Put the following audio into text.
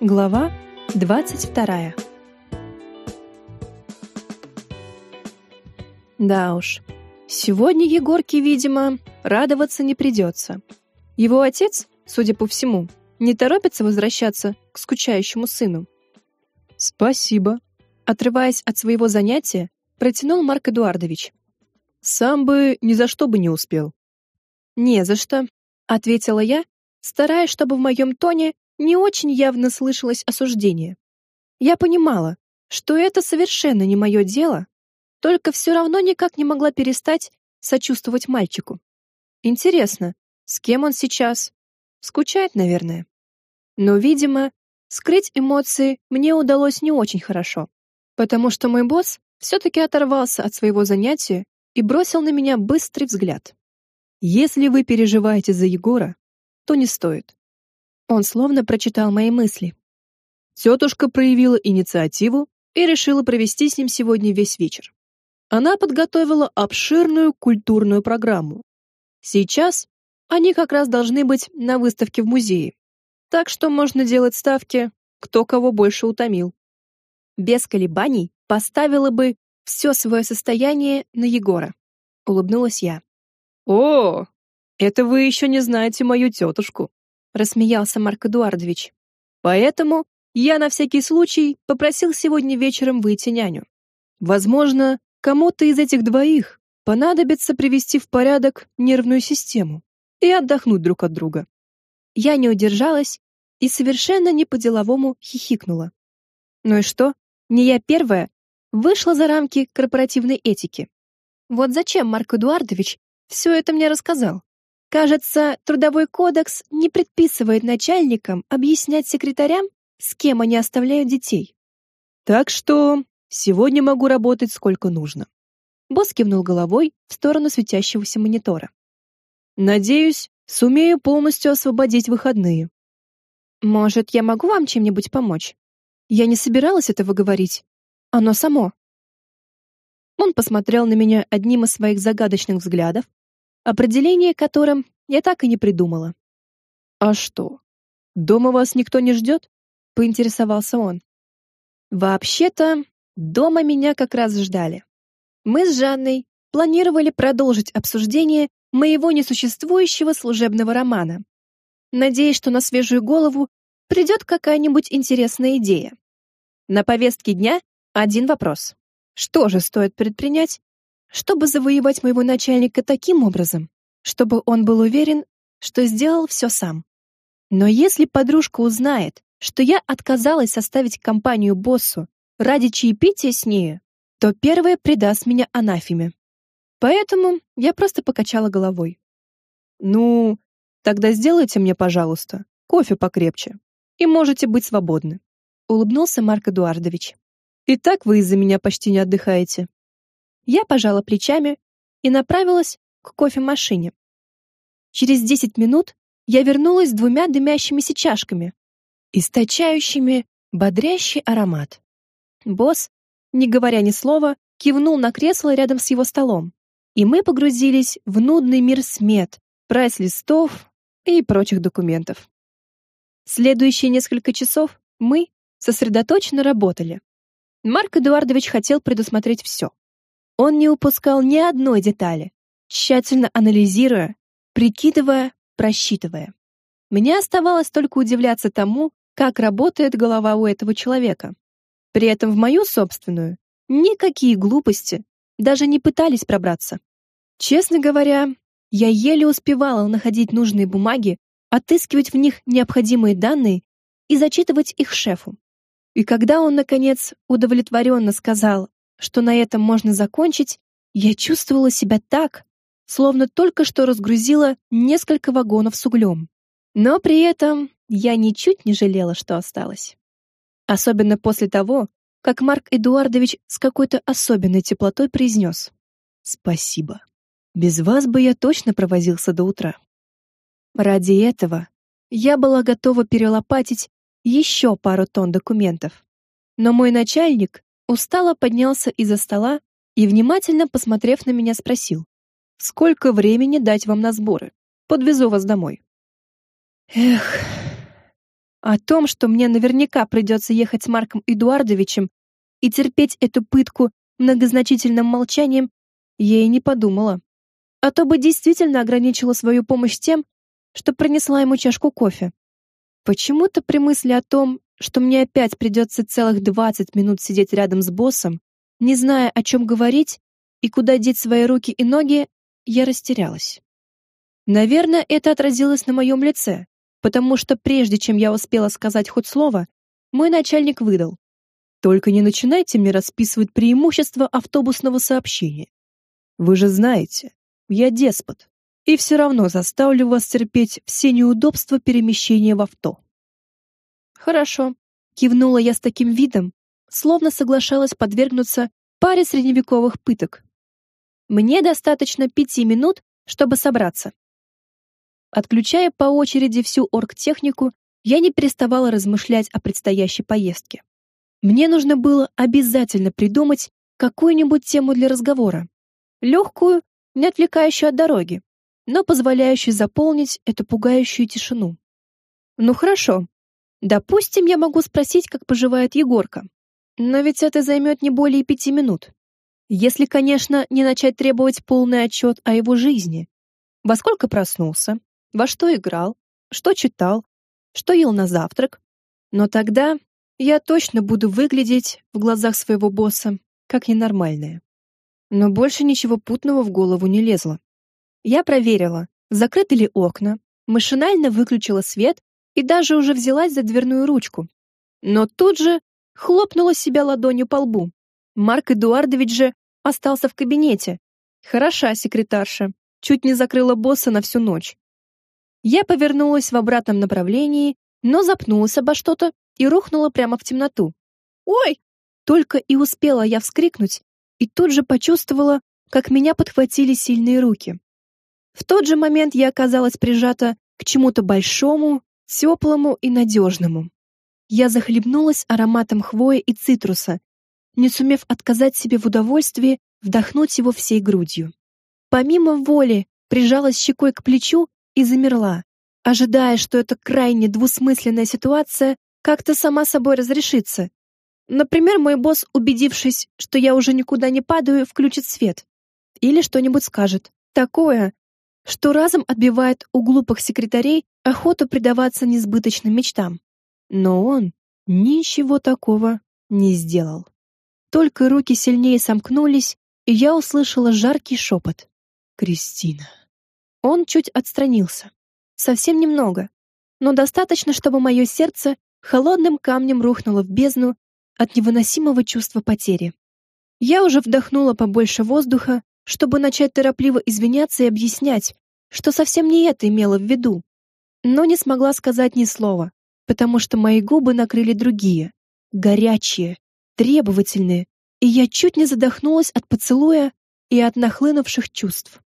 Глава 22. Да уж, сегодня Егорке, видимо, радоваться не придется. Его отец, судя по всему, не торопится возвращаться к скучающему сыну. Спасибо, отрываясь от своего занятия, протянул Марк Эдуардович. Сам бы ни за что бы не успел. Не за что, ответила я, стараясь, чтобы в моем тоне не очень явно слышалось осуждение. Я понимала, что это совершенно не мое дело, только все равно никак не могла перестать сочувствовать мальчику. Интересно, с кем он сейчас? Скучает, наверное. Но, видимо, скрыть эмоции мне удалось не очень хорошо, потому что мой босс все-таки оторвался от своего занятия и бросил на меня быстрый взгляд. Если вы переживаете за Егора, то не стоит. Он словно прочитал мои мысли. Тетушка проявила инициативу и решила провести с ним сегодня весь вечер. Она подготовила обширную культурную программу. Сейчас они как раз должны быть на выставке в музее. Так что можно делать ставки, кто кого больше утомил. Без колебаний поставила бы все свое состояние на Егора. Улыбнулась я. О, это вы еще не знаете мою тетушку рассмеялся Марк Эдуардович. Поэтому я на всякий случай попросил сегодня вечером выйти няню. Возможно, кому-то из этих двоих понадобится привести в порядок нервную систему и отдохнуть друг от друга. Я не удержалась и совершенно не по-деловому хихикнула. Ну и что? Не я первая вышла за рамки корпоративной этики. Вот зачем Марк Эдуардович все это мне рассказал? Кажется, трудовой кодекс не предписывает начальникам объяснять секретарям, с кем они оставляют детей. Так что сегодня могу работать сколько нужно. Босс кивнул головой в сторону светящегося монитора. Надеюсь, сумею полностью освободить выходные. Может, я могу вам чем-нибудь помочь? Я не собиралась этого говорить. Оно само. Он посмотрел на меня одним из своих загадочных взглядов, определение которым я так и не придумала. А что? Дома вас никто не ждет? поинтересовался он. Вообще-то, дома меня как раз ждали. Мы с Жанной планировали продолжить обсуждение моего несуществующего служебного романа. Надеюсь, что на свежую голову придет какая-нибудь интересная идея. На повестке дня один вопрос. Что же стоит предпринять, чтобы завоевать моего начальника таким образом, чтобы он был уверен, что сделал все сам. Но если подружка узнает, что я отказалась составить компанию боссу ради чаепития с ней, то первая предаст меня анафеме. Поэтому я просто покачала головой. Ну, тогда сделайте мне, пожалуйста, кофе покрепче, и можете быть свободны. Улыбнулся Марк Эдуардович. И так вы из-за меня почти не отдыхаете. Я пожала плечами и направилась к кофемашине. Через десять минут я вернулась с двумя дымящимися чашками, источающими бодрящий аромат. Босс, не говоря ни слова, кивнул на кресло рядом с его столом, и мы погрузились в нудный мир смет, прайс-листов и прочих документов. Следующие несколько часов мы сосредоточенно работали. Марк Эдуардович хотел предусмотреть все. Он не упускал ни одной детали, тщательно анализируя, прикидывая, просчитывая. Мне оставалось только удивляться тому, как работает голова у этого человека. При этом в мою собственную никакие глупости даже не пытались пробраться. Честно говоря, я еле успевала находить нужные бумаги, отыскивать в них необходимые данные и зачитывать их шефу. И когда он наконец удовлетворенно сказал, что на этом можно закончить, я чувствовала себя так, словно только что разгрузила несколько вагонов с углем. Но при этом я ничуть не жалела, что осталось. Особенно после того, как Марк Эдуардович с какой-то особенной теплотой произнес «Спасибо. Без вас бы я точно провозился до утра». Ради этого я была готова перелопатить еще пару тонн документов. Но мой начальник устало поднялся из-за стола и, внимательно посмотрев на меня, спросил. «Сколько времени дать вам на сборы? Подвезу вас домой». Эх, О том, что мне наверняка придется ехать с Марком Эдуардовичем и терпеть эту пытку многозначительным молчанием, я и не подумала. А то бы действительно ограничила свою помощь тем, что принесла ему чашку кофе. Почему-то при мысли о том, что мне опять придется целых 20 минут сидеть рядом с боссом, не зная, о чем говорить и куда деть свои руки и ноги, я растерялась. Наверное, это отразилось на моем лице, потому что прежде чем я успела сказать хоть слово, мой начальник выдал: "Только не начинайте мне расписывать преимущества автобусного сообщения. Вы же знаете, я деспот, и все равно заставлю вас терпеть все неудобства перемещения в авто". Хорошо, кивнула я с таким видом, словно соглашалась подвергнуться паре средневековых пыток. Мне достаточно пяти минут, чтобы собраться. Отключая по очереди всю оргтехнику, я не переставала размышлять о предстоящей поездке. Мне нужно было обязательно придумать какую-нибудь тему для разговора. Легкую, не отвлекающую от дороги, но позволяющую заполнить эту пугающую тишину. Ну хорошо. Допустим, я могу спросить, как поживает Егорка. Но ведь это займет не более пяти минут. Если, конечно, не начать требовать полный отчет о его жизни. Во сколько проснулся, во что играл, что читал, что ел на завтрак. Но тогда я точно буду выглядеть в глазах своего босса как ненормальная. Но больше ничего путного в голову не лезло. Я проверила, закрыты ли окна, машинально выключила свет и даже уже взялась за дверную ручку. Но тут же хлопнула себя ладонью по лбу. Марк Эдуардович же остался в кабинете. Хороша секретарша, чуть не закрыла босса на всю ночь. Я повернулась в обратном направлении, но запнулась обо что-то и рухнула прямо в темноту. «Ой!» Только и успела я вскрикнуть, и тут же почувствовала, как меня подхватили сильные руки. В тот же момент я оказалась прижата к чему-то большому, теплому и надежному. Я захлебнулась ароматом хвои и цитруса, не сумев отказать себе в удовольствии вдохнуть его всей грудью. Помимо воли, прижалась щекой к плечу и замерла, ожидая, что эта крайне двусмысленная ситуация как-то сама собой разрешится. Например, мой босс, убедившись, что я уже никуда не падаю, включит свет или что-нибудь скажет такое, что разом отбивает у глупых секретарей охоту предаваться несбыточным мечтам. Но он ничего такого не сделал. Только руки сильнее сомкнулись, и я услышала жаркий шепот. «Кристина». Он чуть отстранился. Совсем немного, но достаточно, чтобы мое сердце холодным камнем рухнуло в бездну от невыносимого чувства потери. Я уже вдохнула побольше воздуха, чтобы начать торопливо извиняться и объяснять, что совсем не это имела в виду, но не смогла сказать ни слова потому что мои губы накрыли другие, горячие, требовательные, и я чуть не задохнулась от поцелуя и от нахлынувших чувств.